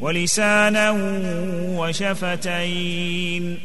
ولسانا وشفتين.